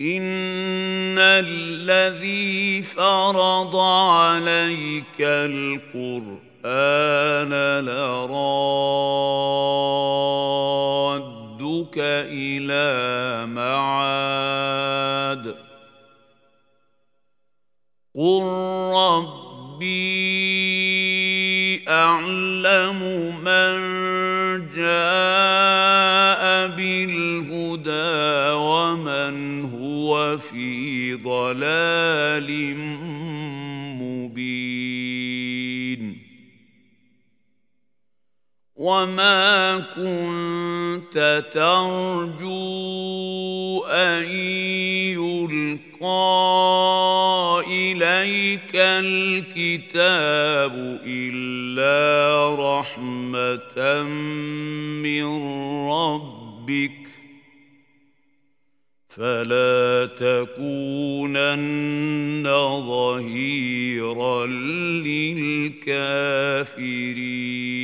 ان الذي فرض عليك القران لرادك إلى معاد قل ربي اعلم وما كنت ترجو ان يلقى اليك الكتاب الا رحمه من ربك فلا تكونن ظهيرا للكافرين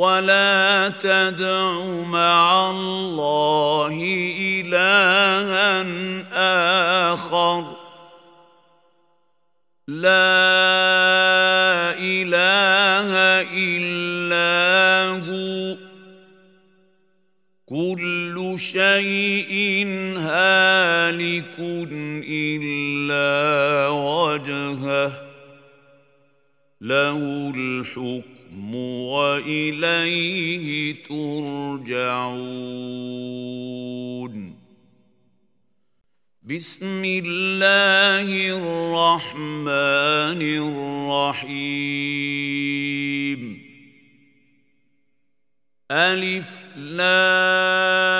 ولا تدع مع الله الها اخر. لا اله الا هو. كل شيء هالك الا وجهه. له الحكم وإليه ترجعون. بسم الله الرحمن الرحيم. ألف لام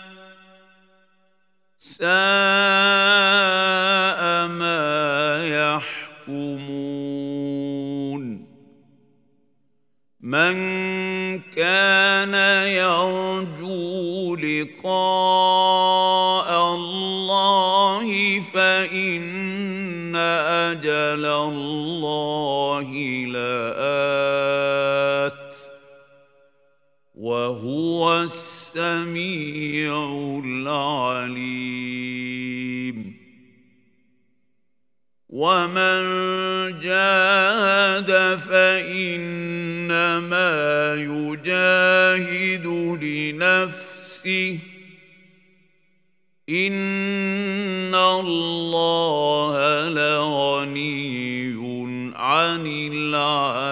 ساء ما يحكمون. من كان يرجو لقاء الله فإن أجل الله لآت. وهو السميع العليم ومن جاهد فإنما يجاهد لنفسه. إن الله لغني عن العالمين.